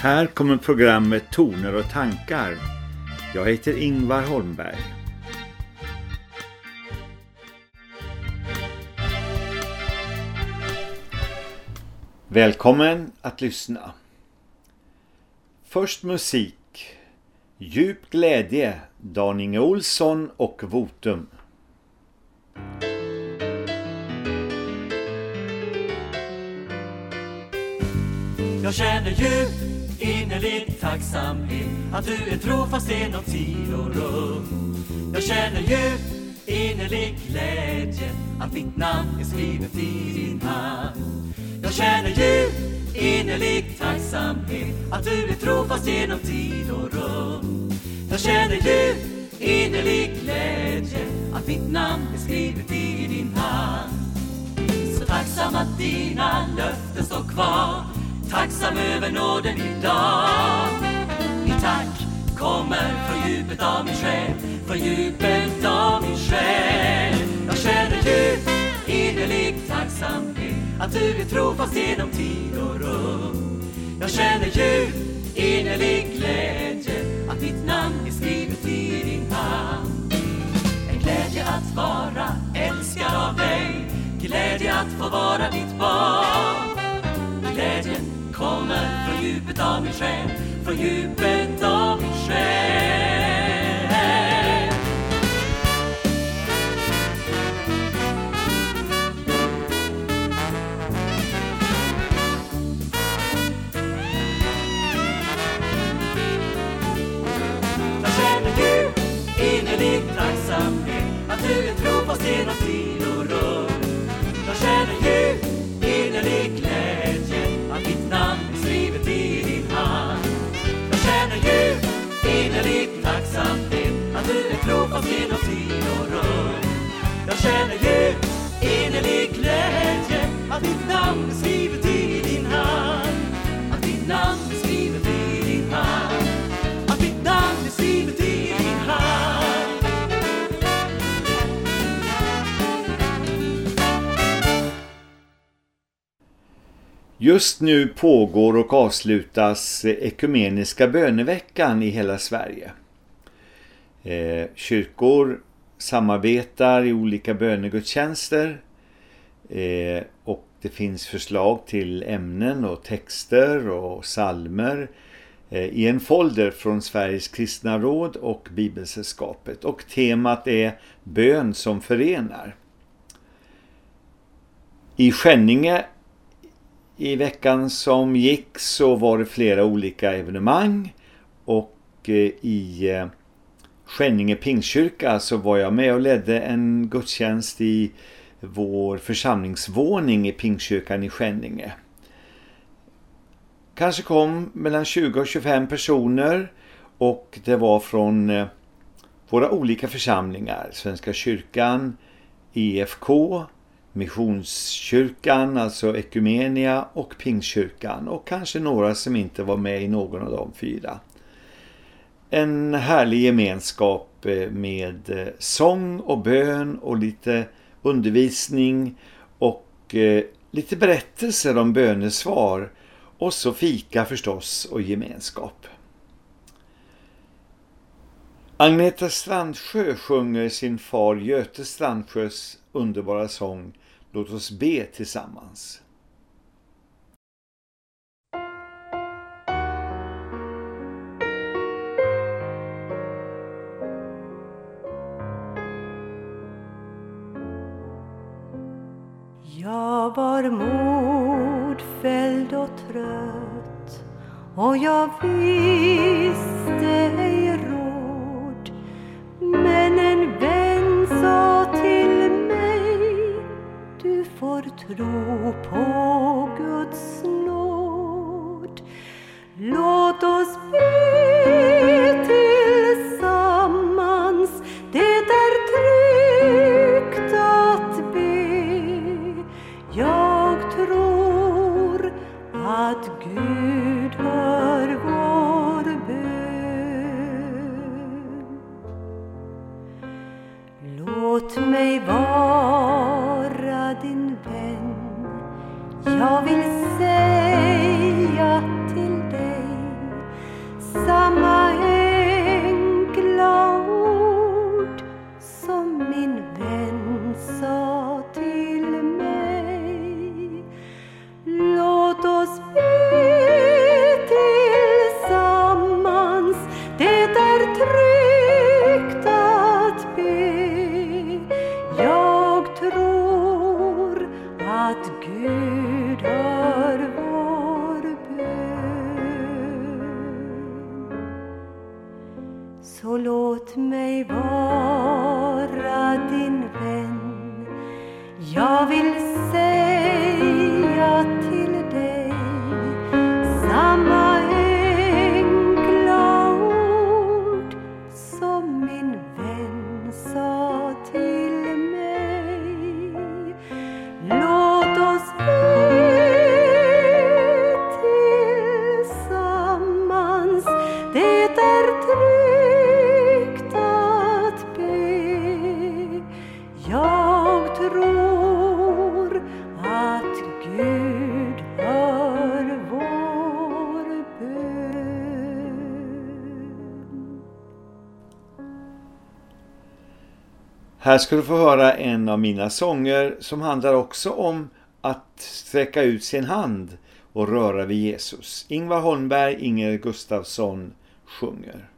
Här kommer programmet Toner och tankar. Jag heter Ingvar Holmberg. Välkommen att lyssna. Först musik. Djup glädje, Dan-Inge Olsson och Votum. Jag känner djup innerlig tacksamhet att du är trofast genom tid och rum. Jag känner djup innerlig glädje att mitt namn är skrivet i din hand. Jag känner djup innerlig tacksamhet att du är trofast genom tid och rum. Jag känner djup innerlig glädje att mitt namn är skrivet i din hand. Så tacksam att dina löften står kvar Tacksam över nåden idag. Mitt tack kommer från djupet av min själ Från djupet av min själ. Jag känner djup innerlig tacksamhet Att du är trofast genom tid och rum. Jag känner djup innerlig glädje Att ditt namn är skrivet i din hand. En glädje att vara älskad av dig Glädje att få vara ditt barn. Glädjen kommer från djupet av min själ Från djupet av min själ. Jag känner djup innerlig tacksamhet Att du är trofast genom tid. och Att trofast genom tid och rum Jag känner djup innerlig glädje Att ditt namn är skrivet i din hand. Att ditt namn är skrivet i din hand. Att ditt namn är skrivet i din hand. Just nu pågår och avslutas ekumeniska böneveckan i hela Sverige. Eh, kyrkor samarbetar i olika bönegudstjänster. Eh, och det finns förslag till ämnen och texter och salmer eh, i en folder från Sveriges kristna råd och Bibelsällskapet. Och temat är bön som förenar. I Skänninge i veckan som gick så var det flera olika evenemang. Och eh, i eh, Skänninge Pingstkyrka så var jag med och ledde en gudstjänst i vår församlingsvåning i Pingstkyrkan i Skänninge. Kanske kom mellan 20 och 25 personer och det var från eh, våra olika församlingar, Svenska kyrkan, EFK, Missionskyrkan, alltså Ekumenia och Pingstkyrkan och kanske några som inte var med i någon av de fyra. En härlig gemenskap eh, med eh, sång och bön och lite undervisning och eh, lite berättelser om bönesvar och så fika förstås och gemenskap. Agneta Strandsjö sjunger sin far Göte Strandsjös underbara sång Låt oss be tillsammans. Jag var modfälld och trött och jag visste ej råd. Men en vän sa till mig du får tro på Guds nåd. Låt oss be Så låt mig vara din vän. Jag vill Här ska du få höra en av mina sånger som handlar också om att sträcka ut sin hand och röra vid Jesus. Ingvar Holmberg, Inger Gustafsson sjunger.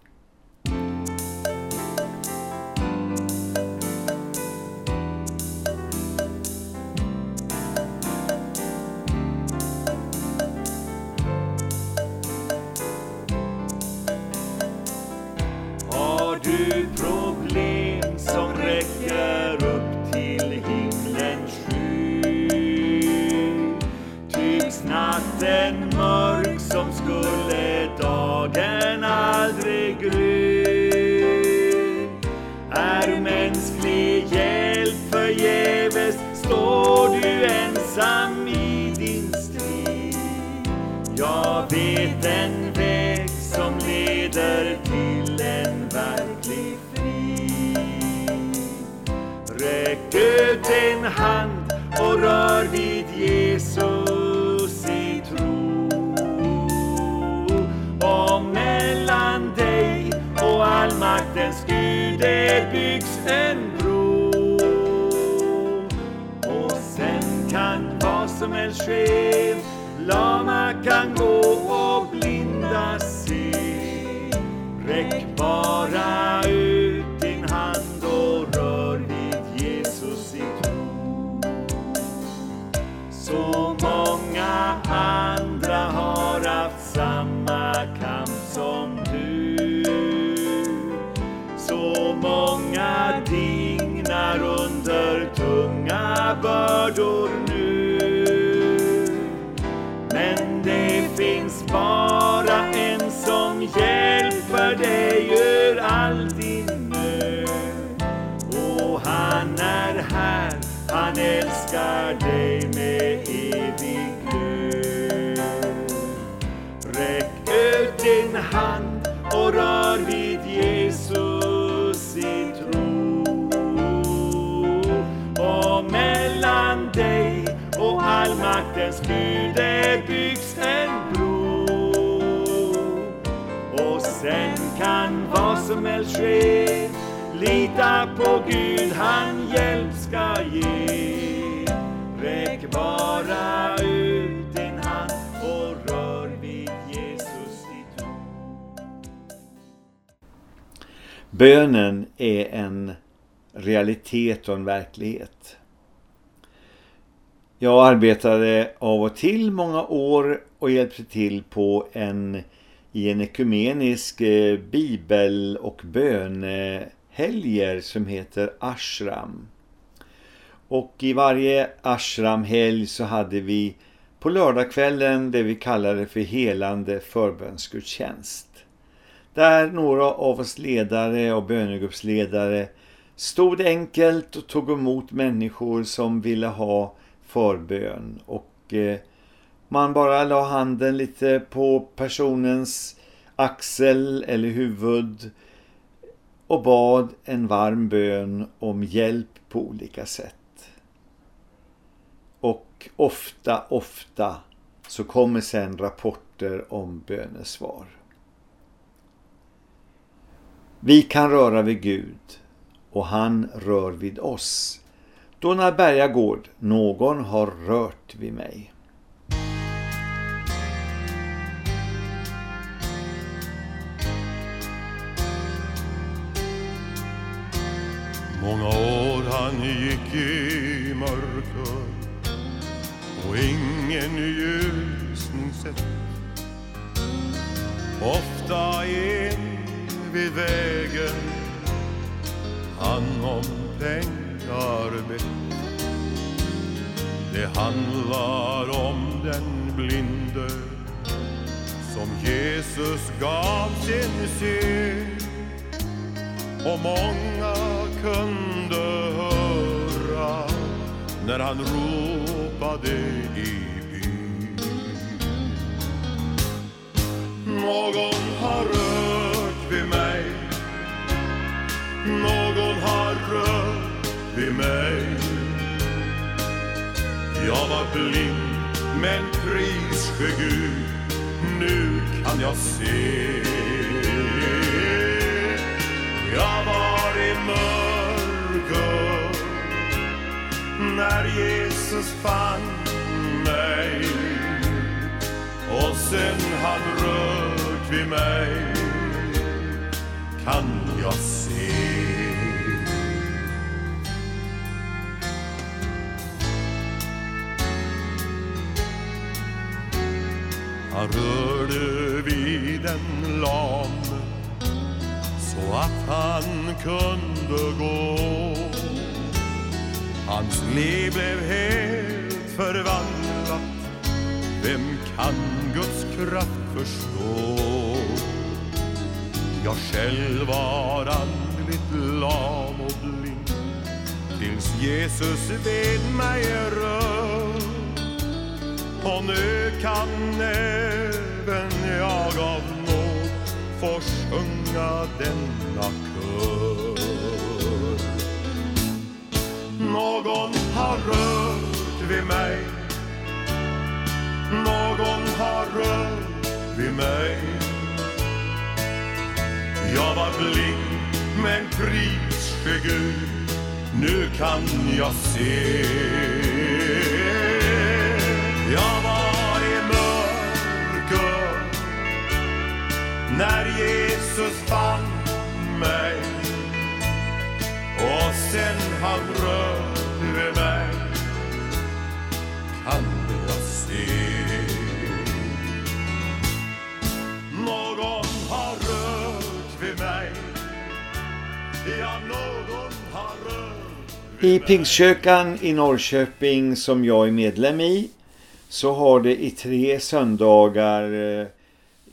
Hand och rör vid Jesus som helst ske Lita på Gud, han hjälp ska ge. Räck bara ut din hand och rör vid Jesus ditt tro Bönen är en realitet och en verklighet. Jag arbetade av och till många år och hjälpte till på en i en ekumenisk eh, bibel- och bönehelger som heter Ashram. Och i varje Ashramhelg så hade vi på lördagskvällen det vi kallade för helande förbönsgudstjänst. Där några av oss ledare och bönegruppsledare stod enkelt och tog emot människor som ville ha förbön och eh, man bara la handen lite på personens axel eller huvud och bad en varm bön om hjälp på olika sätt. Och ofta, ofta så kommer sen rapporter om bönesvar. Vi kan röra vid Gud och han rör vid oss. Då när Berga gård, någon har rört vid mig. Många år han gick i mörker och ingen ljusning sett. Ofta en vid vägen han om pengar bett. Det handlar om den blinde som Jesus gav sin syn och många kunde höra när han ropade i byn. Någon har rört vid mig. Någon har rört vid mig. Jag var blind men pris ske Gud. Nu kan jag se. I mörker. När Jesus fann mig Och sen han rört vid mig Kan jag se. Han rörde vid en lam så att han kunde gå. Hans liv blev helt förvandlat. Vem kan Guds kraft förstå? Jag själv var andligt lam och blind tills Jesus vid mig rör och nu kan även jag av nåd få sjunga denna kör. Någon har rört vid mig. Någon har rört vid mig. Jag var blind men pris Gud Nu kan jag se. Jag var i mörker. När Jesus fann mig. Och sen han rörde vid mig. Kan jag se Någon har rört vid mig. Ja, någon har rört vid I. Pingstkyrkan i Norrköping som jag är medlem i så har det i tre söndagar eh,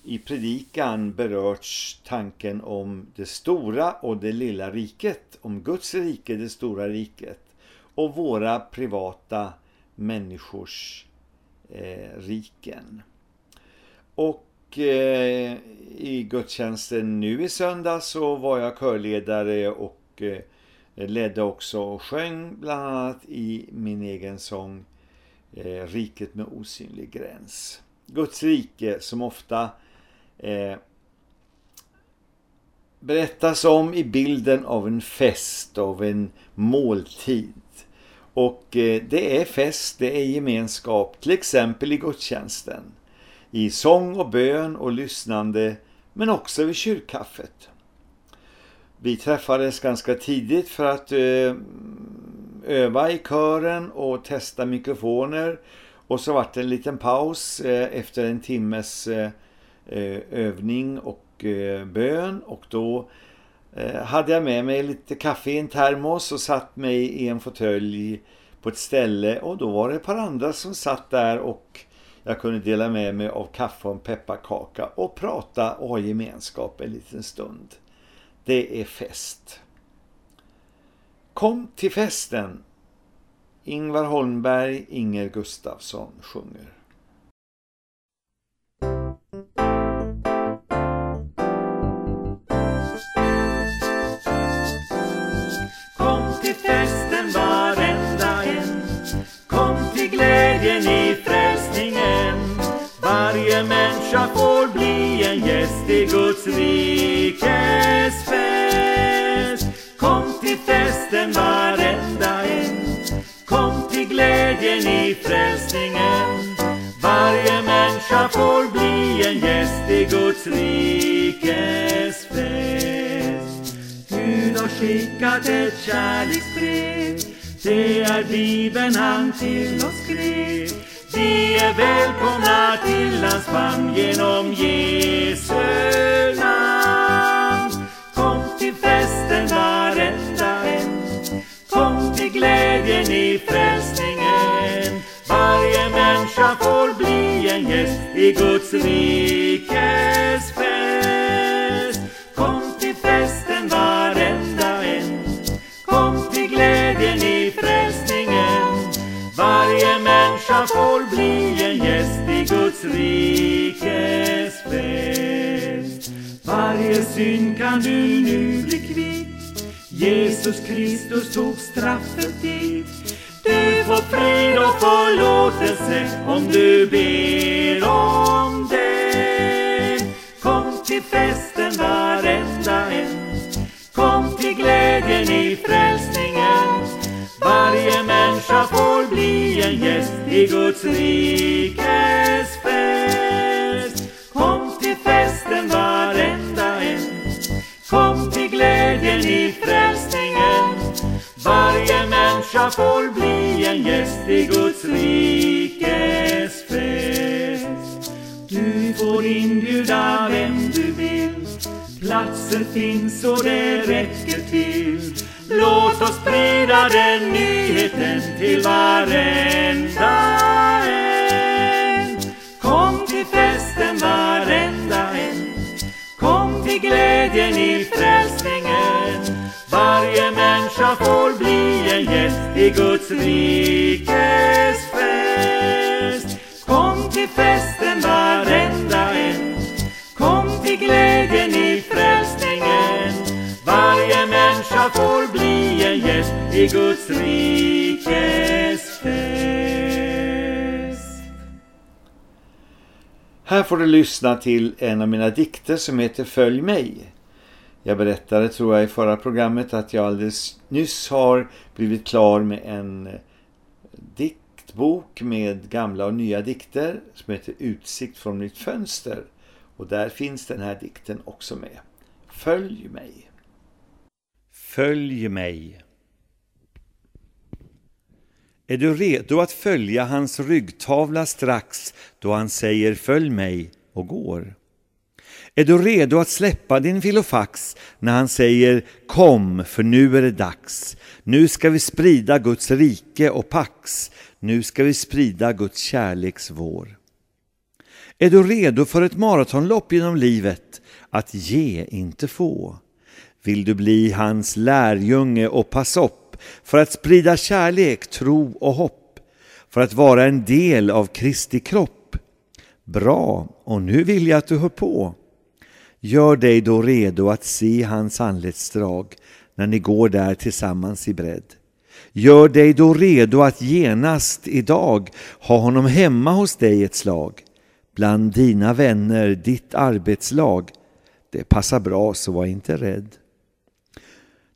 i predikan berörts tanken om det stora och det lilla riket, om Guds rike, det stora riket och våra privata människors eh, riken. Och eh, i gudstjänsten nu i söndag så var jag körledare och eh, ledde också och sjöng bland annat i min egen sång eh, Riket med osynlig gräns. Guds rike som ofta eh, berättas om i bilden av en fest, av en måltid. Och eh, det är fest, det är gemenskap, till exempel i gudstjänsten. I sång och bön och lyssnande, men också vid kyrkkaffet. Vi träffades ganska tidigt för att eh, öva i kören och testa mikrofoner. Och så vart det en liten paus eh, efter en timmes eh, Eh, övning och eh, bön. Och då eh, hade jag med mig lite kaffe i en termos och satt mig i en fåtölj på ett ställe. Och då var det ett par andra som satt där och jag kunde dela med mig av kaffe och en pepparkaka och prata och ha gemenskap en liten stund. Det är fest. Kom till festen. Ingvar Holmberg, Inger Gustafsson sjunger. Varje människa får bli en gäst i Guds rikes fest. Kom till festen varenda en. Kom till glädjen i frälsningen. Varje människa får bli en gäst i Guds rikes fest. Gud har skickat ett kärleksbrev. Det är Bibeln han till oss skrev. Vi är välkomna till hans famn genom Jesu namn. Kom till festen varenda en. Kom till glädjen i frälsningen. Varje människa får bli en gäst i Guds rikes synd kan du nu bli kvitt Jesus Kristus tog straffet dit Du får frid och förlåtelse om du ber om det. Kom till festen varenda en. Kom till glädjen i frälsningen. Varje människa får bli en gäst i Guds rikes fest. Kom till festen varenda en. Kom till glädjen i frälsningen. Varje människa får bli en gäst i Guds rikes fest. Du får inbjuda vem du vill. Platser finns och det räcker till. Låt oss sprida den nyheten till varenda en. Kom till fest Glädjen i frälsningen. Varje människa får bli en gäst i Guds rikes fest. Kom till festen varenda en. Kom till glädjen i frälsningen. Varje människa får bli en gäst i Guds rikes Här får du lyssna till en av mina dikter som heter Följ mig. Jag berättade tror jag i förra programmet att jag alldeles nyss har blivit klar med en eh, diktbok med gamla och nya dikter som heter Utsikt från mitt fönster. Och där finns den här dikten också med. Följ mig. Följ mig. Är du redo att följa hans ryggtavla strax då han säger följ mig och går? Är du redo att släppa din filofax när han säger kom för nu är det dags. Nu ska vi sprida Guds rike och pax. Nu ska vi sprida Guds kärleksvår. Är du redo för ett maratonlopp genom livet att ge, inte få? Vill du bli hans lärjunge och pass upp för att sprida kärlek, tro och hopp? För att vara en del av Kristi kropp? Bra, och nu vill jag att du hör på. Gör dig då redo att se hans anletsdrag när ni går där tillsammans i bredd. Gör dig då redo att genast idag ha honom hemma hos dig ett slag. Bland dina vänner, ditt arbetslag. Det passar bra, så var inte rädd.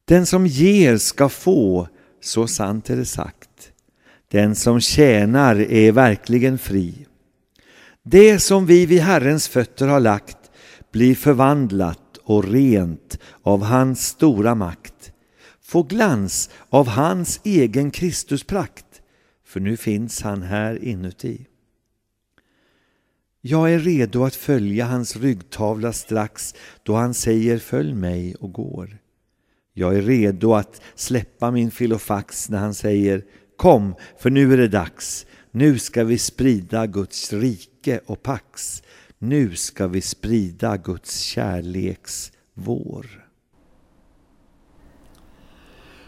Den som ger ska få, så sant är det sagt. Den som tjänar är verkligen fri. Det som vi vid Herrens fötter har lagt blir förvandlat och rent av hans stora makt. Få glans av hans egen Kristusprakt, för nu finns han här inuti. Jag är redo att följa hans ryggtavla strax då han säger följ mig och går. Jag är redo att släppa min filofax när han säger kom, för nu är det dags. Nu ska vi sprida Guds rike och pax. Nu ska vi sprida Guds kärleks vår.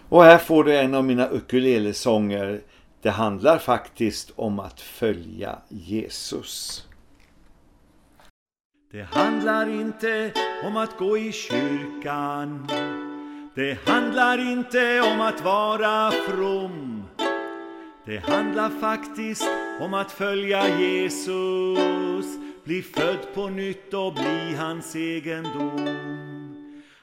Och här får du en av mina ukulelesånger. Det handlar faktiskt om att följa Jesus. Det handlar inte om att gå i kyrkan det handlar inte om att vara from. Det handlar faktiskt om att följa Jesus. Bli född på nytt och bli hans egendom.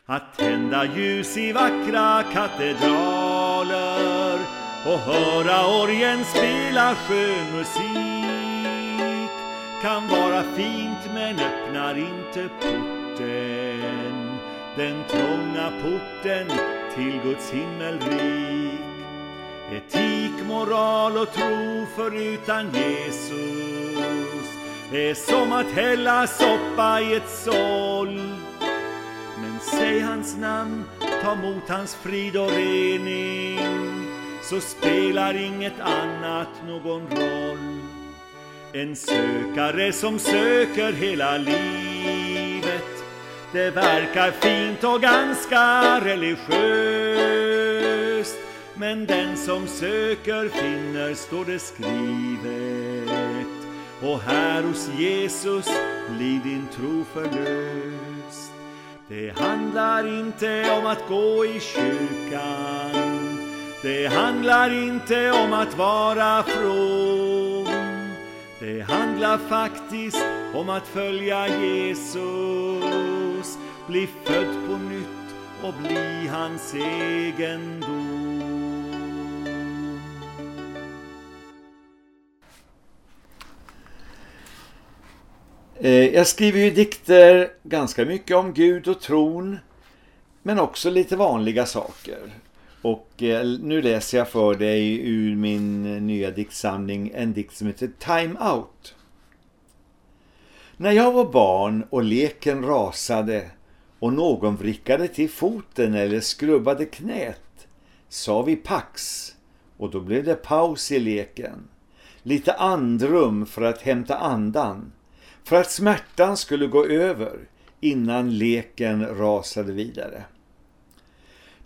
Att tända ljus i vackra katedraler och höra orgen spela skön musik kan vara fint men öppnar inte porten den trånga porten till Guds himmelrik. Etik, moral och tro förutan Jesus. Är som att hälla soppa i ett såll. Men säg hans namn, ta emot hans frid och rening så spelar inget annat någon roll. En sökare som söker hela livet det verkar fint och ganska religiöst. Men den som söker finner, står det skrivet. Och här hos Jesus blir din tro förlöst. Det handlar inte om att gå i kyrkan. Det handlar inte om att vara från det handlar faktiskt om att följa Jesus. Bli född på nytt och bli hans egendom. Eh, jag skriver ju dikter ganska mycket om Gud och tron. Men också lite vanliga saker. Och eh, nu läser jag för dig ur min nya diktsamling en dikt som heter Time Out. När jag var barn och leken rasade och någon vrickade till foten eller skrubbade knät sa vi pax och då blev det paus i leken. Lite andrum för att hämta andan. För att smärtan skulle gå över innan leken rasade vidare.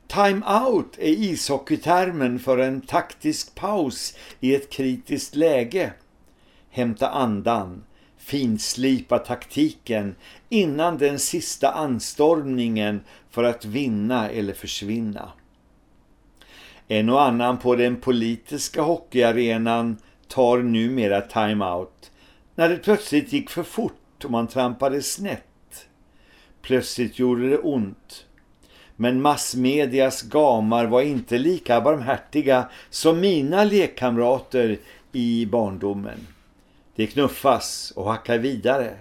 Time out är ishockeytermen för en taktisk paus i ett kritiskt läge. Hämta andan, finslipa taktiken innan den sista anstormningen för att vinna eller försvinna. En och annan på den politiska hockeyarenan tar numera time-out. när det plötsligt gick för fort och man trampade snett. Plötsligt gjorde det ont. Men massmedias gamar var inte lika barmhärtiga som mina lekkamrater i barndomen. Det knuffas och hackar vidare.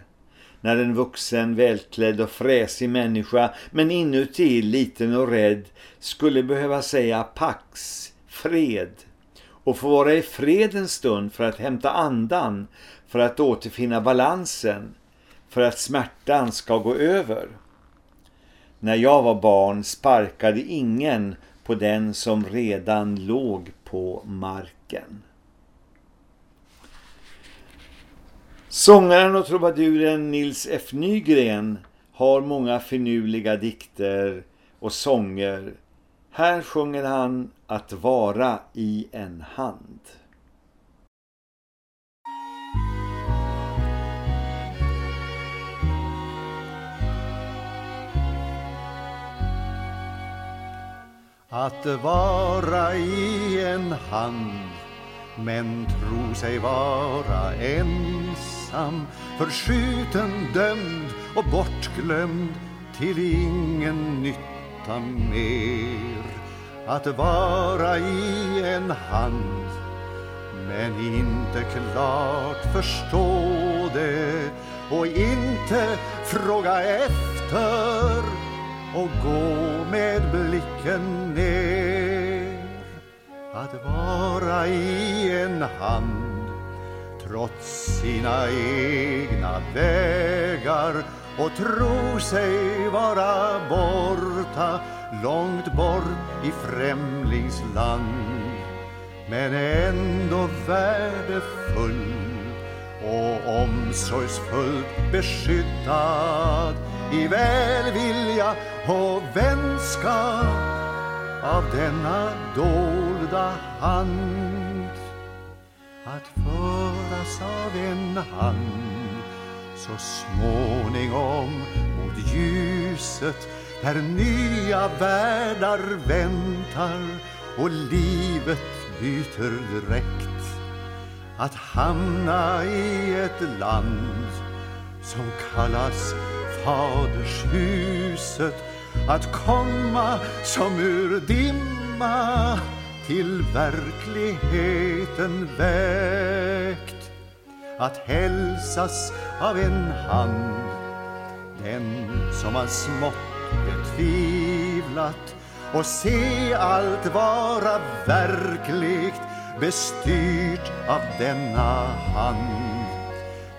När en vuxen, välklädd och fräsig människa, men inuti liten och rädd, skulle behöva säga pax, fred, och få vara i fred en stund för att hämta andan, för att återfinna balansen, för att smärtan ska gå över. När jag var barn sparkade ingen på den som redan låg på marken. Sångaren och trubaduren Nils F. Nygren har många finurliga dikter och sånger. Här sjunger han att vara i en hand. Att vara i en hand men tro sig vara ensam. Förskjuten, dömd och bortglömd till ingen nytta mer. Att vara i en hand men inte klart förstå det. Och inte fråga efter och gå med blicken ner. Att vara i en hand trots sina egna vägar och tro sig vara borta långt bort i främlingsland. Men ändå värdefull och omsorgsfullt beskyddad i välvilja och vänskap av denna dolda hand. Att föras av en hand så småningom mot ljuset där nya världar väntar och livet byter dräkt att hamna i ett land som kallas fadershuset. Att komma som ur dimma till verkligheten väckt. Att hälsas av en hand den som har smått betvivlat och se allt vara verkligt bestyrt av denna hand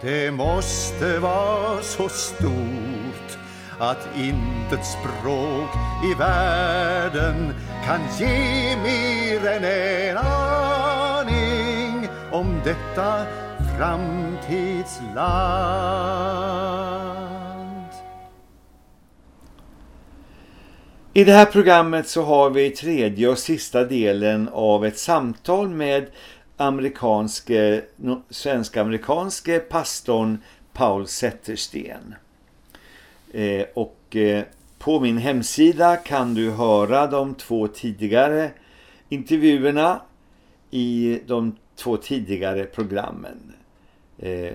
det måste vara så stort att intet språk i världen kan ge mer än en aning om detta framtidsland. I det här programmet så har vi tredje och sista delen av ett samtal med amerikanske, svensk-amerikanske pastorn Paul Zettersten. Eh, och eh, på min hemsida kan du höra de två tidigare intervjuerna i de två tidigare programmen. Eh,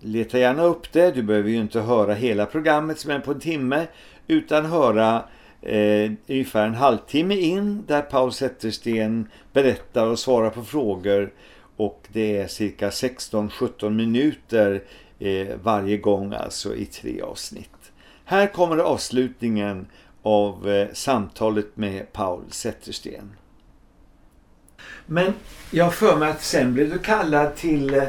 leta gärna upp det, du behöver ju inte höra hela programmet som är på en timme utan höra eh, ungefär en halvtimme in där Paul Zettersten berättar och svarar på frågor och det är cirka 16-17 minuter eh, varje gång alltså i tre avsnitt. Här kommer avslutningen av eh, samtalet med Paul Zettersten. Men jag för mig att sen blev du kallad till eh,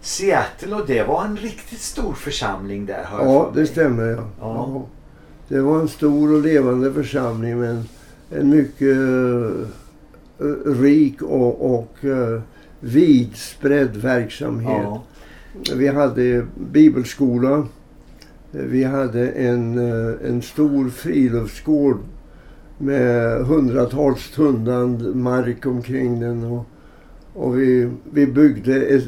Seattle och det var en riktigt stor församling där. Ja, det stämmer. Ja. Ja. Det var en stor och levande församling med en, mycket eh, rik och, och eh, vidspridd verksamhet. Ja. Vi hade bibelskola. Vi hade en, eh, en stor friluftsgård med hundratals tunnland mark omkring den. Och, och vi, vi byggde, ett,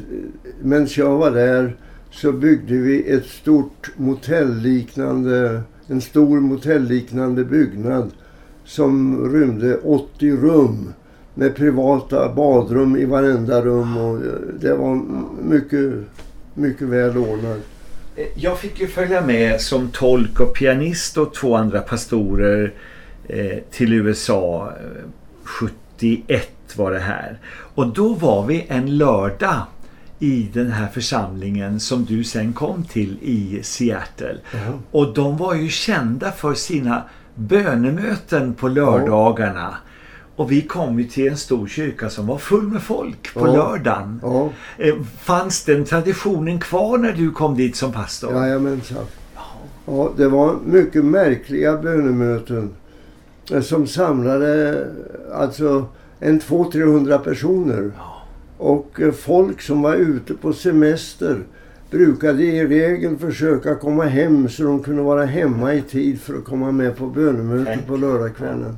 medan jag var där så byggde vi ett stort motellliknande, en stor motellliknande byggnad som rymde 80 rum med privata badrum i varenda rum och eh, det var mycket, mycket väl ordnat. Eh, jag fick ju följa med som tolk och pianist och två andra pastorer eh, till USA. 71 var det här. Och då var vi en lördag i den här församlingen som du sen kom till i Seattle. Och de var ju kända för sina bönemöten på lördagarna. Och vi kom ju till en stor kyrka som var full med folk på Ja. lördagen. Ja, Eh, Fanns den traditionen kvar när du kom dit som pastor? jajamensan. Ja, det var mycket märkliga bönemöten eh, som samlade alltså en 200-300 personer. Och eh, folk som var ute på semester brukade i regel försöka komma hem så de kunde vara hemma i tid för att komma med på bönemöte Tänk. på lördagskvällen.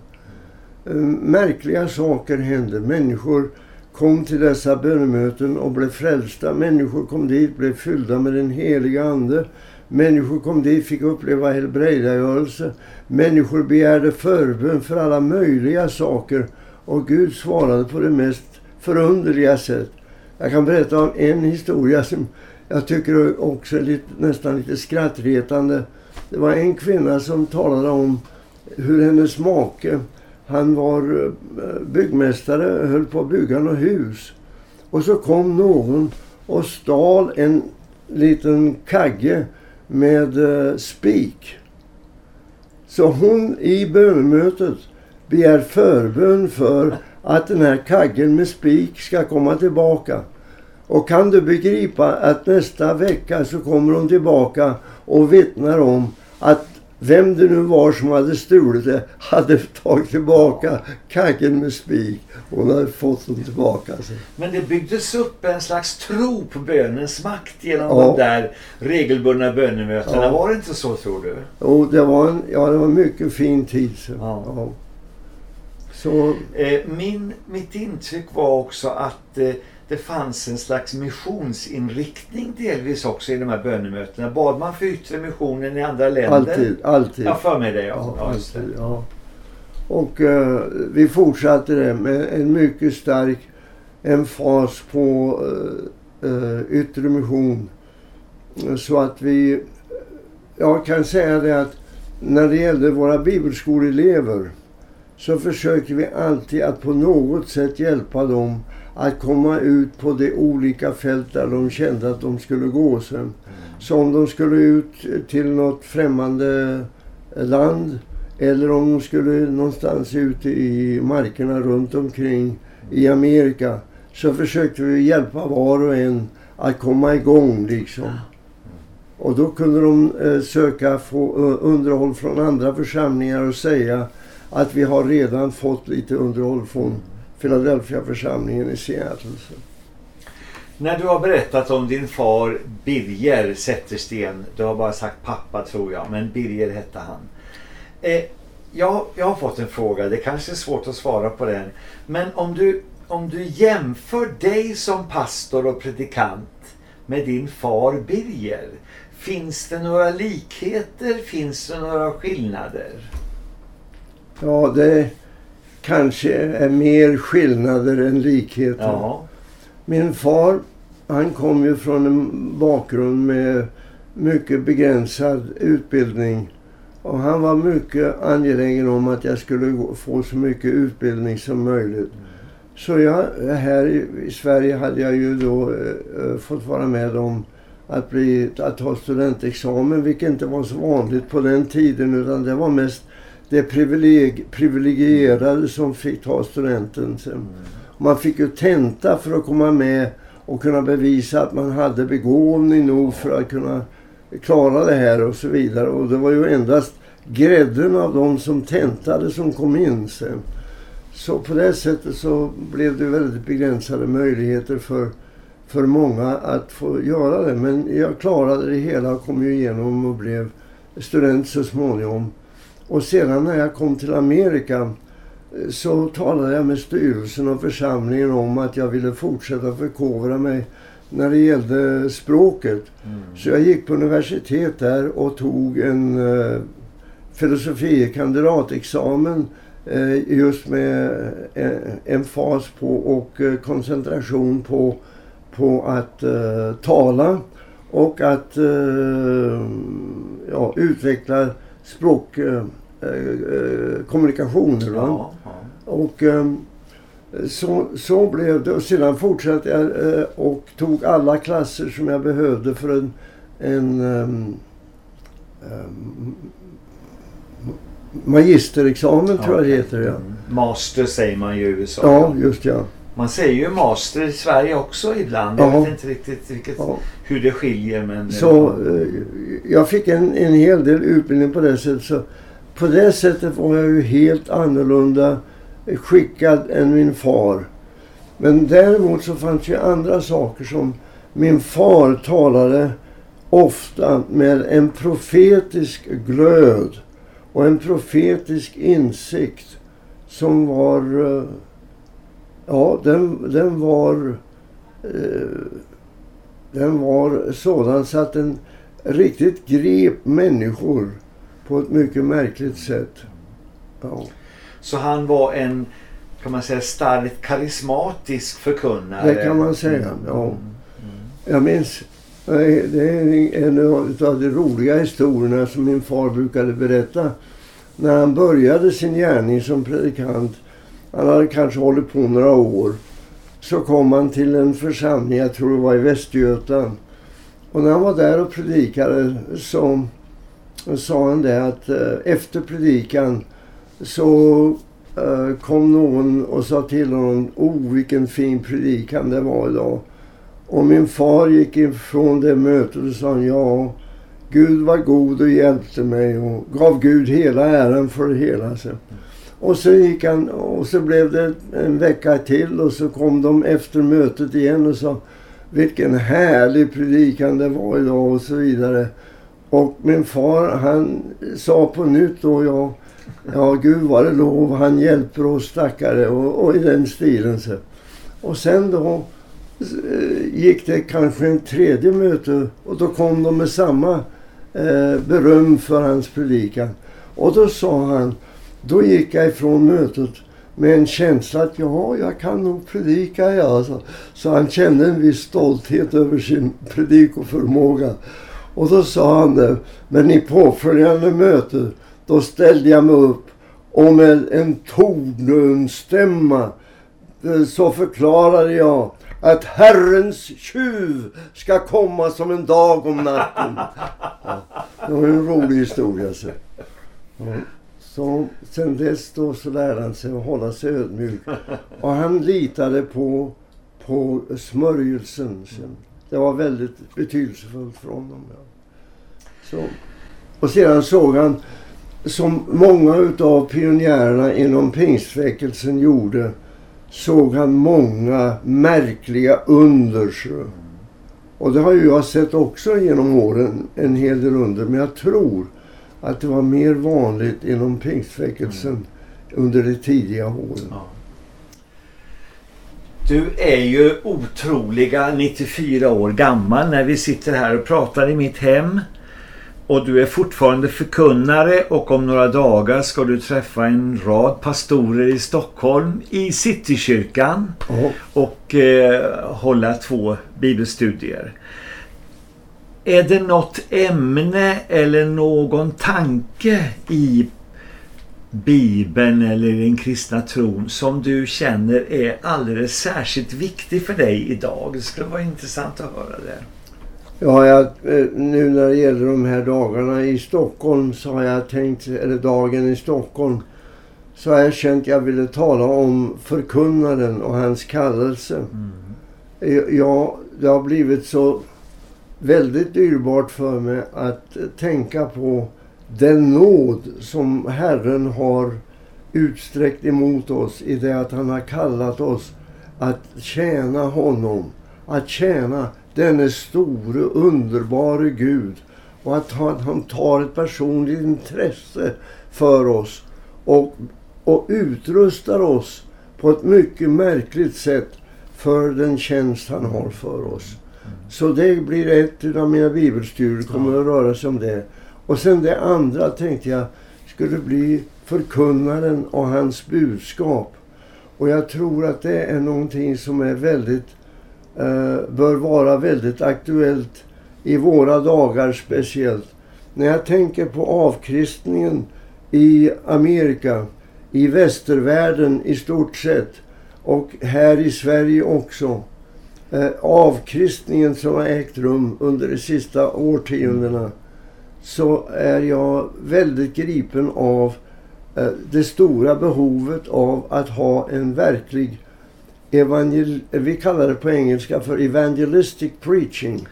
Eh, Märkliga saker hände. Människor kom till dessa bönemöten och blev frälsta. Människor kom dit, blev fyllda med den heliga ande. Människor kom dit, fick uppleva helbrägdagörelse. Människor begärde förbön för alla möjliga saker. Och Gud svarade på det mest förunderliga sätt. Jag kan berätta om en historia som jag tycker också är lite, nästan lite skrattretande. Det var en kvinna som talade om hur hennes make, han var eh, byggmästare, höll på att bygga något hus. Och så kom någon och stal en liten kagge med eh, spik. Så hon i bönemötet begär förbön för att den här kaggen med spik ska komma tillbaka. Och kan du begripa att nästa vecka så kommer hon tillbaka och vittnar om att vem det nu var som hade stulit det hade tagit tillbaka kaggen med spik. Hon hade fått den tillbaka. Men det byggdes upp en slags tro på bönens makt genom Ja. de där regelbundna bönemötena. Ja. Var det inte så tror du? Och det var en ja, det var en mycket fin tid. Så. Ja. Ja. Så Eh, min, mitt intryck var också att eh, det fanns en slags missionsinriktning delvis också i de här bönemötena. Bad man för yttre missionen i andra länder? alltid, alltid. Jag för mig det, ja. Ja, ja alltid, ja. Och eh, vi fortsatte det med en mycket stark emfas på eh, eh, yttre mission. Så att vi, jag kan säga det att när det gällde våra bibelskoleelever så försökte vi alltid att på något sätt hjälpa dem att komma ut på de olika fält där de kände att de skulle gå sen. Så om de skulle ut till något främmande land eller om de skulle någonstans ute i markerna runt omkring i Amerika så försökte vi hjälpa var och en att komma igång liksom. Och då kunde de eh, söka få eh, underhåll från andra församlingar och säga att vi har redan fått lite underhåll från Philadelphia församlingen i Seattle. När du har berättat om din far Birger Zettersten, du har bara sagt pappa tror jag, men Birger hette han. Eh, jag, jag har fått en fråga, det kanske är svårt att svara på den. Men om du, om du jämför dig som pastor och predikant med din far Birger, finns det några likheter, finns det några skillnader? Ja, det kanske är mer skillnader än likheter. Ja. Min far, han kom ju från en bakgrund med mycket begränsad utbildning. Och han var mycket angelägen om att jag skulle få så mycket utbildning som möjligt. Så jag, här i, i Sverige hade jag ju då eh, eh, fått vara med om att, bli, att ta studentexamen, vilket inte var så vanligt på den tiden utan det var mest det privileg, privilegierade som fick ta studenten. Sen. Man fick ju tenta för att komma med och kunna bevisa att man hade begåvning nog för att kunna klara det här och så vidare. Och det var ju endast grädden av de som tentade som kom in sen. Så på det sättet så blev det väldigt begränsade möjligheter för, för många att få göra det. Men jag klarade det hela och kom ju igenom och blev student så småningom. Och sedan när jag kom till Amerika eh, så talade jag med styrelsen och församlingen om att jag ville fortsätta förkovra mig när det gällde språket. Så jag gick på universitet där och tog en uh, filosofie kandidatexamen eh, just med eh, emfas på och eh, koncentration på, på att eh, tala och att eh, ja, utveckla språk, eh, eh? Ja, ja. Och ehm, så, så blev det. Och sedan fortsatte jag eh, och tog alla klasser som jag behövde för en, en ehm, ehm, magisterexamen tror jag det heter. Ja, Mm. Master säger man ju i USA. ja just ja. Man säger ju master i Sverige också ibland. Ja. Jag vet inte riktigt vilket, ja hur det skiljer. Men Så eh, jag fick en, en hel del utbildning på det sättet. Så på det sättet var jag ju helt annorlunda skickad än min far. Men däremot så fanns ju andra saker som min far talade ofta med en profetisk glöd och en profetisk insikt som var, eh, ja den, den var eh, den var sådan så att den riktigt grep människor på ett mycket märkligt sätt. Ja. Så han var en kan man säga starkt karismatisk förkunnare. Det kan man säga, ja. Mm. Jag minns, det är en av de roliga historierna som min far brukade berätta. När han började sin gärning som predikant, han hade kanske hållit på några år, så kom han till en församling, jag tror det var i Västergötland. Och när han var där och predikade så sa han det att eh, efter predikan så eh, kom någon och sa till honom, oh vilken fin predikan det var idag. Och min far gick ifrån det mötet och sa ja, Gud var god och hjälpte mig och gav Gud hela äran för det hela. Så. Och så gick han och så blev det en vecka till och så kom de efter mötet igen och sa vilken härlig predikan det var idag och så vidare. Och min far han sa på nytt då ja, ja Gud var det lov, han hjälper oss stackare och, och i den stilen. Så. Och sen då eh, gick det kanske en tredje möte och då kom de med samma eh, beröm för hans predikan. Och då sa han, då gick jag ifrån mötet med en känsla att ja, jag kan nog predika ja. Så, alltså. så han kände en viss stolthet över sin predikoförmåga. Och då sa han det, men i påföljande möte, då ställde jag mig upp och med en tonstämma eh, så förklarade jag att Herrens tjuv ska komma som en dag om natten. Ja, det var en rolig historia. Så. Ja. Så sen dess då så lärde han sig att hålla sig ödmjuk. Och han litade på, på smörjelsen. Sen. Det var väldigt betydelsefullt för honom. Ja. Så. Och sedan såg han, som många utav pionjärerna inom pingstväckelsen gjorde, såg han många märkliga under. Och det har ju jag sett också genom åren, en hel del under. Men jag tror att det var mer vanligt inom pingstväckelsen under de tidiga åren. Ja. Du är ju otroliga 94 år gammal när vi sitter här och pratar i mitt hem. Och du är fortfarande förkunnare och om några dagar ska du träffa en rad pastorer i Stockholm i Citykyrkan Ja. och eh, hålla två bibelstudier. Är det något ämne eller någon tanke i Bibeln eller i den kristna tron som du känner är alldeles särskilt viktig för dig idag? Det skulle vara intressant att höra det. Ja, jag, eh, nu när det gäller de här dagarna i Stockholm så har jag tänkt, eller dagen i Stockholm, så har jag känt att jag ville tala om förkunnaren och hans kallelse. Eh, Ja, det har blivit så väldigt dyrbart för mig att tänka på den nåd som Herren har utsträckt emot oss i det att han har kallat oss att tjäna honom. Att tjäna denne store, underbara Gud. Och att han, han tar ett personligt intresse för oss och, och utrustar oss på ett mycket märkligt sätt för den tjänst han har för oss. Så det blir ett av mina bibelstudier, kommer att röra sig om det. Och sen det andra tänkte jag skulle bli förkunnaren och hans budskap. Och jag tror att det är någonting som är väldigt, eh, bör vara väldigt aktuellt i våra dagar speciellt. När jag tänker på avkristningen i Amerika, i västervärlden i stort sett och här i Sverige också. Eh, avkristningen som har ägt rum under de sista årtiondena så är jag väldigt gripen av eh, det stora behovet av att ha en verklig evangel vi kallar det på engelska för evangelistic preaching.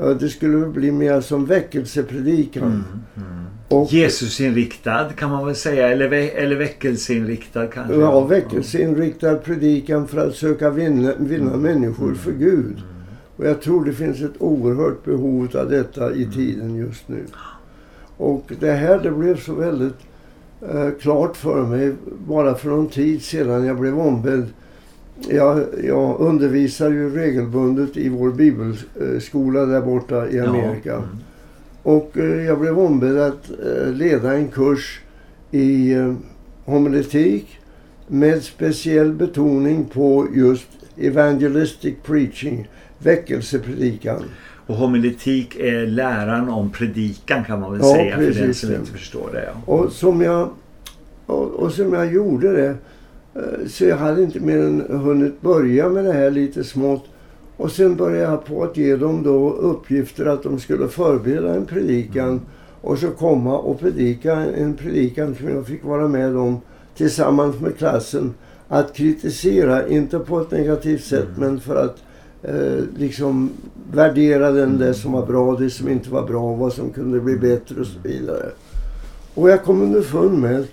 Eh, det skulle bli mer som väckelsepredikan. Mm, mm. Och, Jesusinriktad kan man väl säga, eller, vä- eller väckelseinriktad kanske. Ja, väckelseinriktad predikan för att söka vinna, vinna människor för Gud. Och jag tror det finns ett oerhört behov av detta i tiden just nu. Och det här det blev så väldigt eh, klart för mig bara för någon tid sedan jag blev ombedd. Jag, jag undervisar ju regelbundet i vår bibelskola där borta i Ja, Amerika. mm. Och eh, jag blev ombedd att eh, leda en kurs i eh, homiletik med speciell betoning på just evangelistic preaching, väckelsepredikan. Och homiletik är läran om predikan kan man väl Ja, säga för den precis som inte förstår det. Ja. Och som jag, och, och som jag gjorde det, så jag hade inte mer än hunnit börja med det här lite smått. Och sen började jag på att ge dem då uppgifter att de skulle förbereda en predikan och så komma och predika en predikan som jag fick vara med om tillsammans med klassen. Att kritisera, inte på ett negativt sätt men för att eh, liksom värdera den det som var bra, det som inte var bra, vad som kunde bli bättre och så vidare. Och jag kom underfund med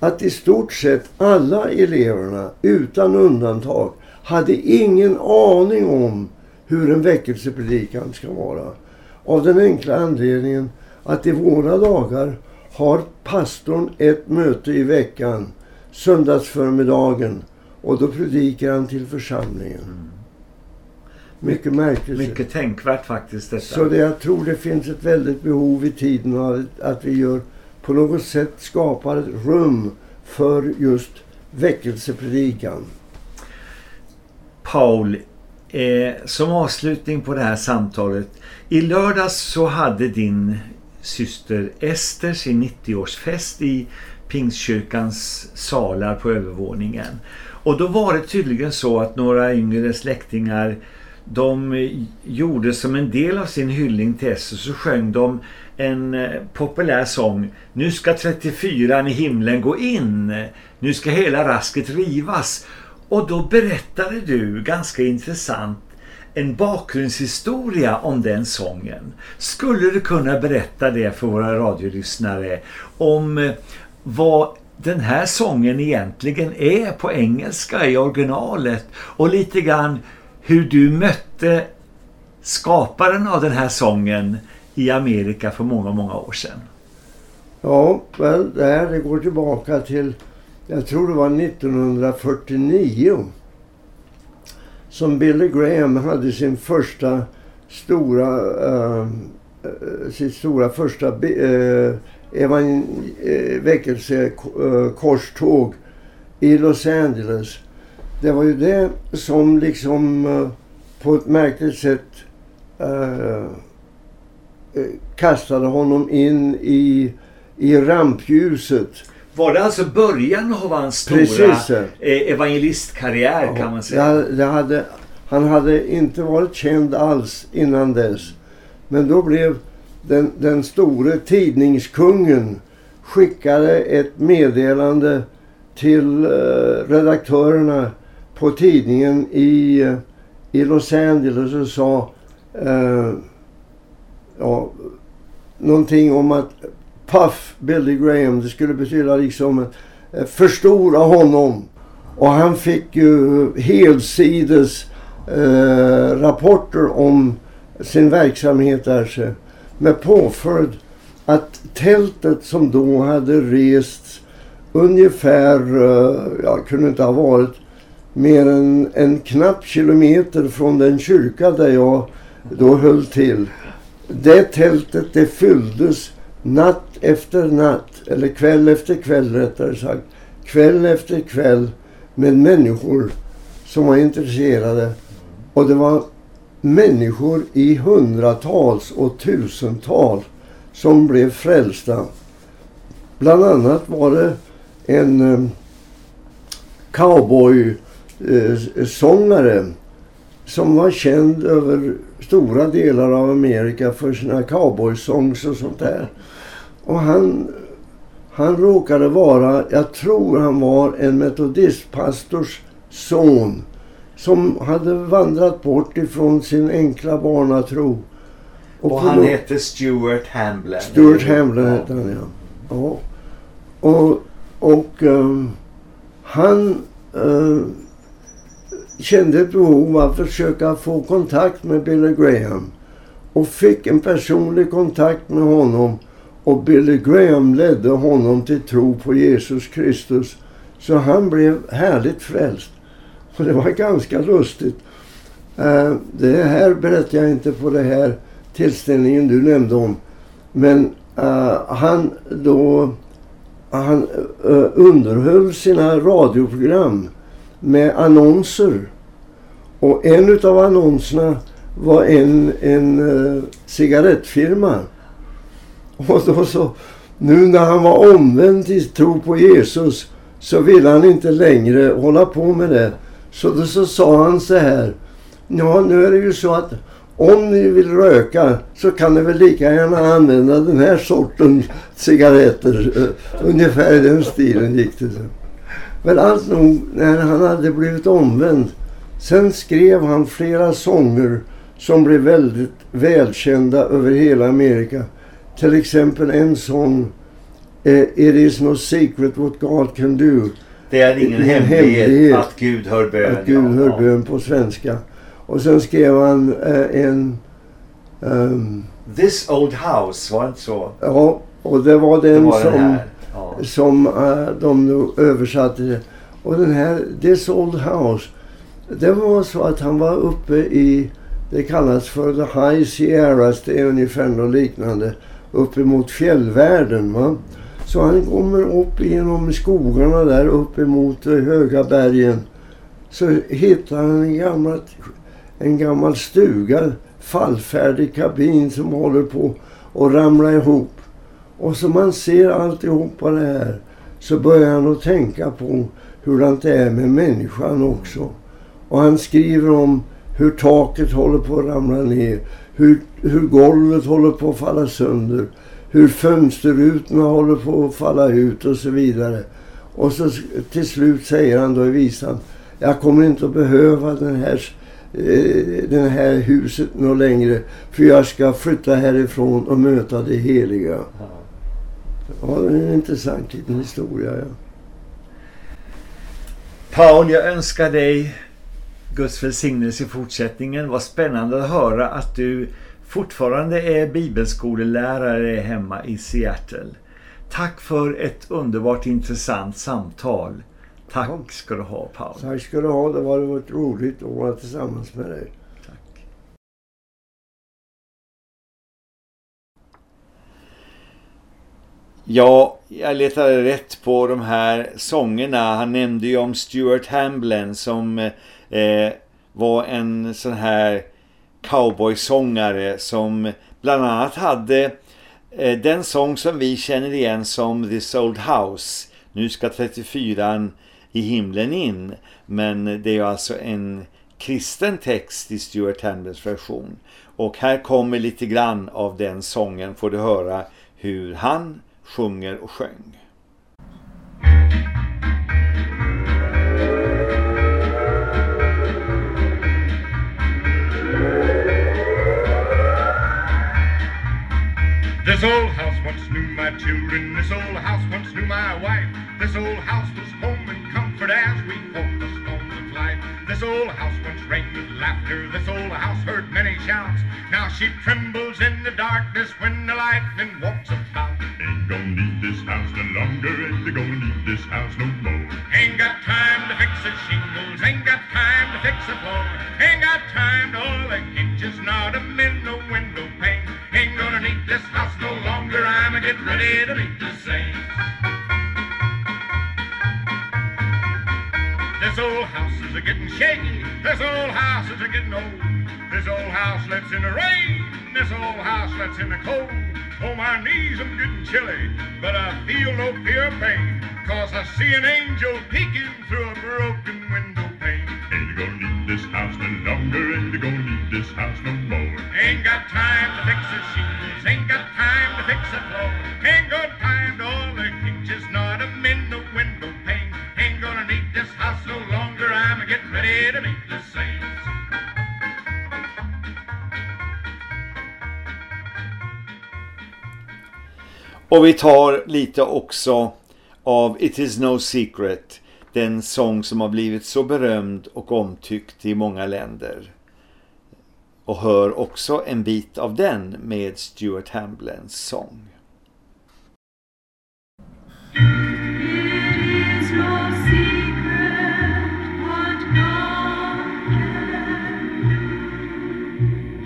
att i stort sett alla eleverna utan undantag hade ingen aning om hur en väckelsepredikan ska vara. Av den enkla anledningen att i våra dagar har pastorn ett möte i veckan, söndagsförmiddagen, och då predikar han till församlingen. Mycket märkligt. Mycket tänkvärt faktiskt detta. Så det, jag tror det finns ett väldigt behov i tiden av att- att vi gör på något sätt skapar ett rum för just väckelsepredikan. Paul, eh, som avslutning på det här samtalet. I lördags så hade din syster Ester sin 90-årsfest i Pingstkyrkans salar på övervåningen. Och då var det tydligen så att några yngre släktingar de gjorde som en del av sin hyllning till Ester så sjöng de en eh, populär sång Nu ska 34 i himlen gå in Nu ska hela rasket rivas och då berättade du ganska intressant en bakgrundshistoria om den sången. Skulle du kunna berätta det för våra radiolyssnare om eh, vad den här sången egentligen är på engelska i originalet och lite grann hur du mötte skaparen av den här sången i Amerika för många, många år sedan. Ja, väl, det här det går tillbaka till, jag tror det var 1949 som Billy Graham hade sin första stora ehm, eh, sitt stora första eh, evan, eh, väckelsekorståg i Los Angeles. Det var ju det som liksom eh, på ett märkligt sätt eh, eh, kastade honom in i, i rampljuset. Var det alltså början av hans stora Precis. eh, evangelistkarriär kan man säga? Ja, det hade, han hade inte varit känd alls innan dess. Men då blev den, den store tidningskungen skickade ett meddelande till eh, redaktörerna på tidningen i, eh, i Los Angeles och sa eh, ja, någonting om att Puff Billy Graham, det skulle betyda liksom eh, förstora honom. Och han fick ju helsides eh, rapporter om sin verksamhet där. Med påföljd att tältet som då hade rests ungefär, jag ja kunde inte ha varit mer än en knapp kilometer från den kyrka där jag då höll till. Det tältet det fylldes natt efter natt, eller kväll efter kväll rättare sagt. Kväll efter kväll med människor som var intresserade. Och det var människor i hundratals och tusental som blev frälsta. Bland annat var det en eh, cowboysångare eh, som var känd över stora delar av Amerika för sina cowboysångs och sånt där. Och han, han råkade vara, jag tror han var en metodistpastors son som hade vandrat bort ifrån sin enkla barnatro. Och, och han hette Stuart Hamblin. Stuart Hamblin hette han, ja. ja. Och, och um, han uh, kände ett behov att försöka få kontakt med Billy Graham. Och fick en personlig kontakt med honom. Och Billy Graham ledde honom till tro på Jesus Kristus. Så han blev härligt frälst. Och det var ganska lustigt. Eh, det här berättar jag inte på den här tillställningen du nämnde om. Men eh, han då han eh, underhöll sina radioprogram med annonser. Och en av annonserna var en, en cigarettfirma. Och då så, nu när han var omvänd till tro på Jesus så ville han inte längre hålla på med det. Så då så sa han så här. Ja, nu är det ju så att om ni vill röka så kan ni väl lika gärna använda den här sorten cigaretter. Ungefär i den stilen gick det. Men allt nog, när han hade blivit omvänd. Sen skrev han flera sånger som blev väldigt välkända över hela Amerika. Till exempel en sång eh, It is no secret what God can do. Det är ingen hemlighet, hemlighet att Gud hör bön. Att Gud hör bön på svenska. Och sen skrev han eh, en... Um, This old house, var det inte så? Ja, och det var den det var som, ja. som uh, de nu översatte. Och den här This old house, det var så att han var uppe i, det kallas för the high sierras, det är ungefär något liknande, uppemot fjällvärlden. Va? Så han kommer upp genom skogarna där uppemot de höga bergen. Så hittar han en gammal, en gammal stuga, fallfärdig kabin som håller på att ramla ihop. Och som man ser alltihopa det här så börjar han att tänka på hur det är med människan också. Och han skriver om hur taket håller på att ramla ner, hur, hur golvet håller på att falla sönder, hur fönsterrutorna håller på att falla ut och så vidare. Och så till slut säger han då i visan, jag kommer inte att behöva den här, eh, den här huset något längre för jag ska flytta härifrån och möta det heliga. Ja, det är en intressant liten historia. Ja. Paul, jag önskar dig Guds välsignelse i fortsättningen. Vad spännande att höra att du fortfarande är bibelskolelärare hemma i Seattle. Tack för ett underbart intressant samtal. Tack ska du ha Paul. Tack ska du ha. Det var varit roligt att vara tillsammans med dig. Ja, jag letade rätt på de här sångerna. Han nämnde ju om Stuart Hamblin som eh, var en sån här cowboysångare som bland annat hade eh, den sång som vi känner igen som This Old House. Nu ska 34 i himlen in. Men det är alltså en kristen text i Stuart Hamblins version. Och här kommer lite grann av den sången får du höra hur han sjunger och sjöng. Old house once knew my children, this old house once knew my wife. This old house was home and comfort as we walked the stones of life. This old house once rang with laughter, this old house heard many shouts. Now she trembles in the darkness when the lightning walks about. Ain't gonna need this house no longer, ain't gonna need this house no more. Ain't got time to fix the shingles, ain't got time to fix the floor. Ain't got time to oil the hinges, not a mend the window get ready to meet the saints. This old house is a getting shaky, this old house is a getting old. This old house lets in the rain, this old house lets in the cold. Oh, my knees, I'm getting chilly, but I feel no fear of pain. Cause I see an angel peeking through a broken window pane. Ain't gonna this house no longer, ain't gonna need this house no more. Ain't got time to fix the shingles, ain't got time to fix the floor. Ain't got time to all the hinges, not a mend the window pane. Ain't gonna need this house no longer, I'm getting ready to meet the saints. Och vi tar lite också av It is no secret, den sång som har blivit så berömd och omtyckt i många länder. Och hör också en bit av den med Stuart Hamblins sång.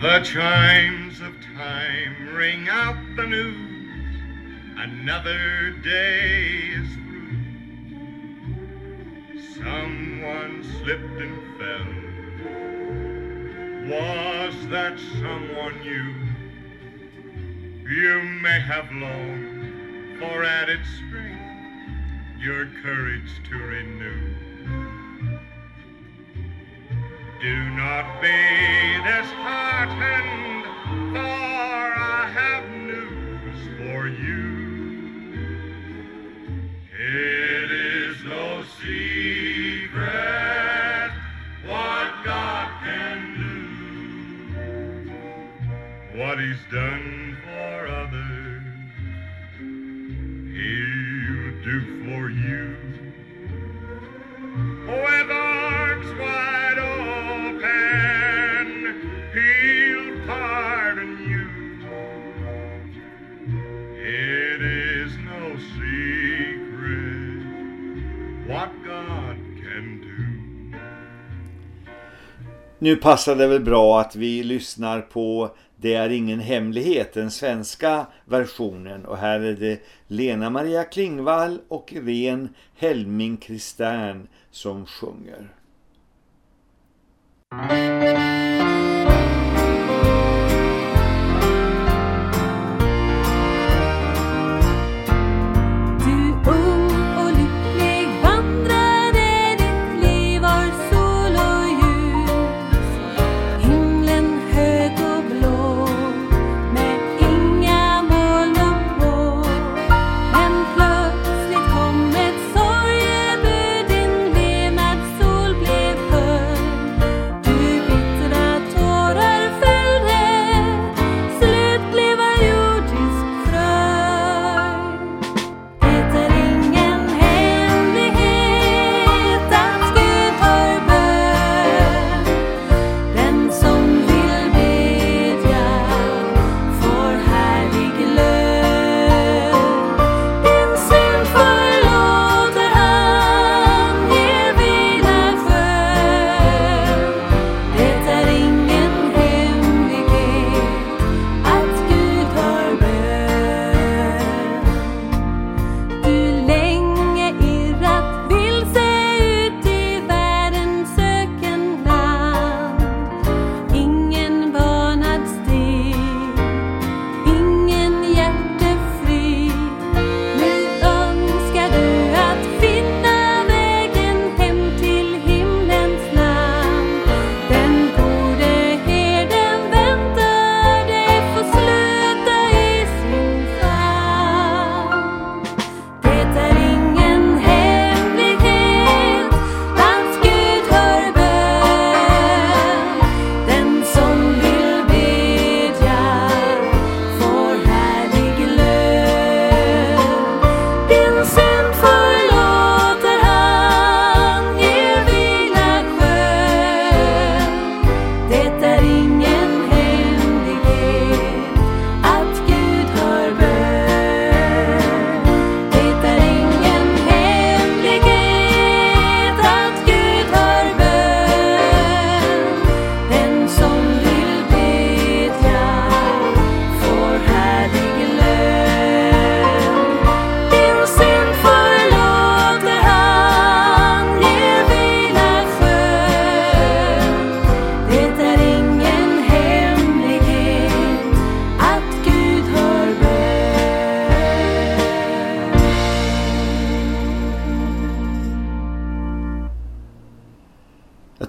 The chimes of time ring out the news. Another day is. Someone slipped and fell. Was that someone you? You may have longed for added strength, your courage to renew. Do not be disheartened, for I have news for you. It is no secret What He's done for others, He'll do for you with arms wide open, he'll pardon you. It is no secret what God can do. Nu passar det väl bra att vi lyssnar på det är ingen hemlighet, den svenska versionen. Och här är det Lena Maria Klingvall och Ren Helming Kristern som sjunger.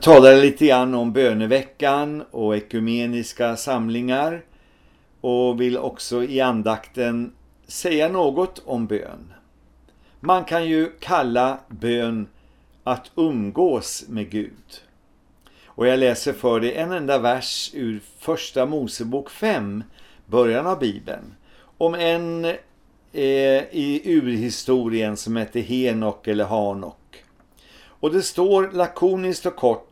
Talade lite grann om böneveckan och ekumeniska samlingar och vill också i andakten säga något om bön. Man kan ju kalla bön att umgås med Gud. Och jag läser för dig en enda vers ur första Mosebok 5, början av Bibeln. Om en eh, i urhistorien som heter Henok eller Hanok. Och det står lakoniskt och kort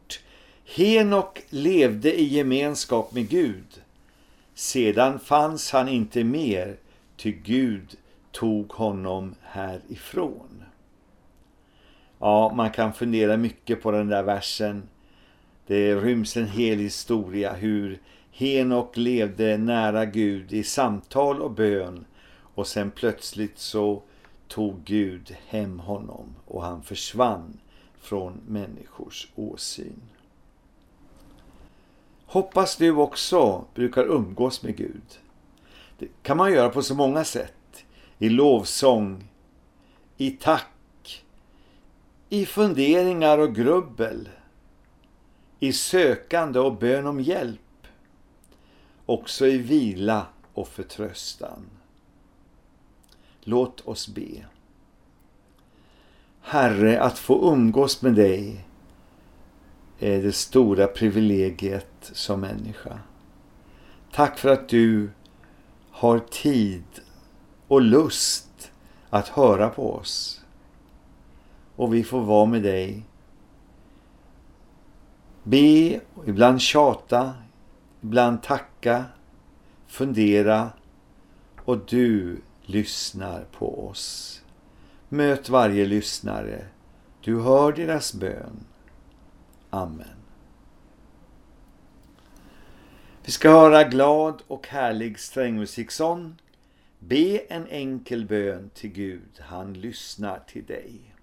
Henok levde i gemenskap med Gud. Sedan fanns han inte mer, ty Gud tog honom härifrån. Ja, man kan fundera mycket på den där versen. Det ryms en hel historia hur Henok levde nära Gud i samtal och bön och sen plötsligt så tog Gud hem honom och han försvann från människors åsyn. Hoppas du också brukar umgås med Gud. Det kan man göra på så många sätt. I lovsång, i tack, i funderingar och grubbel, i sökande och bön om hjälp, också i vila och förtröstan. Låt oss be. Herre, att få umgås med dig är det stora privilegiet som människa. Tack för att du har tid och lust att höra på oss. Och vi får vara med dig. Be, ibland tjata, ibland tacka, fundera och du lyssnar på oss. Möt varje lyssnare. Du hör deras bön. Amen. Vi ska höra glad och härlig strängmusiksång. Be en enkel bön till Gud, han lyssnar till dig.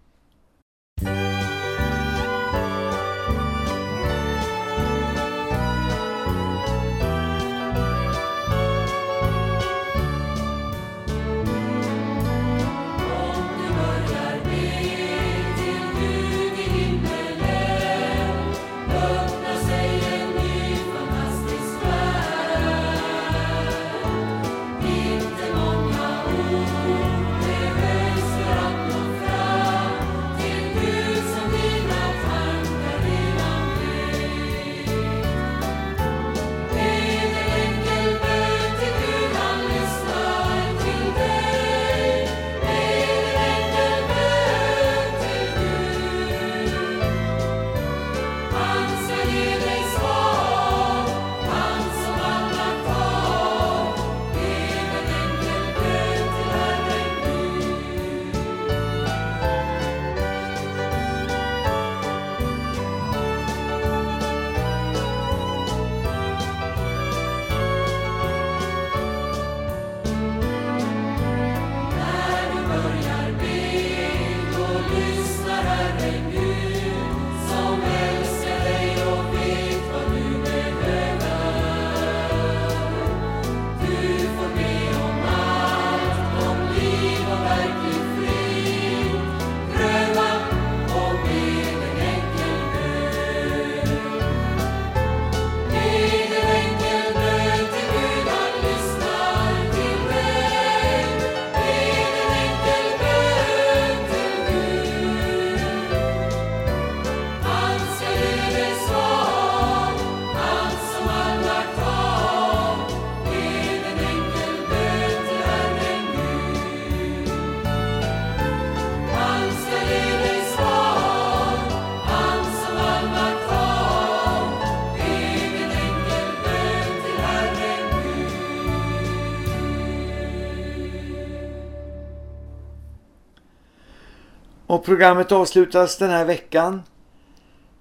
Och programmet avslutas den här veckan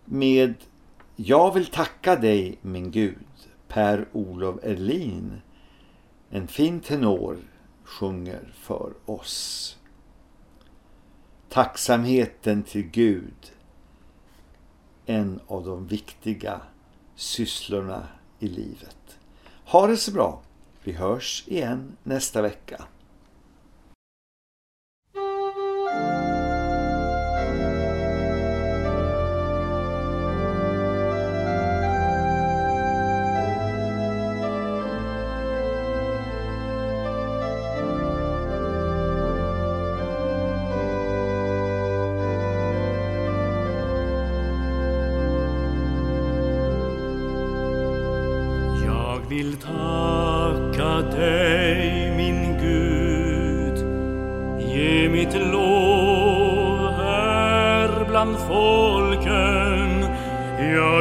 med Jag vill tacka dig min Gud, Per Olof Erlin. En fin tenor sjunger för oss. Tacksamheten till Gud, en av de viktiga sysslorna i livet. Ha det så bra. Vi hörs igen nästa vecka.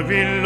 Jag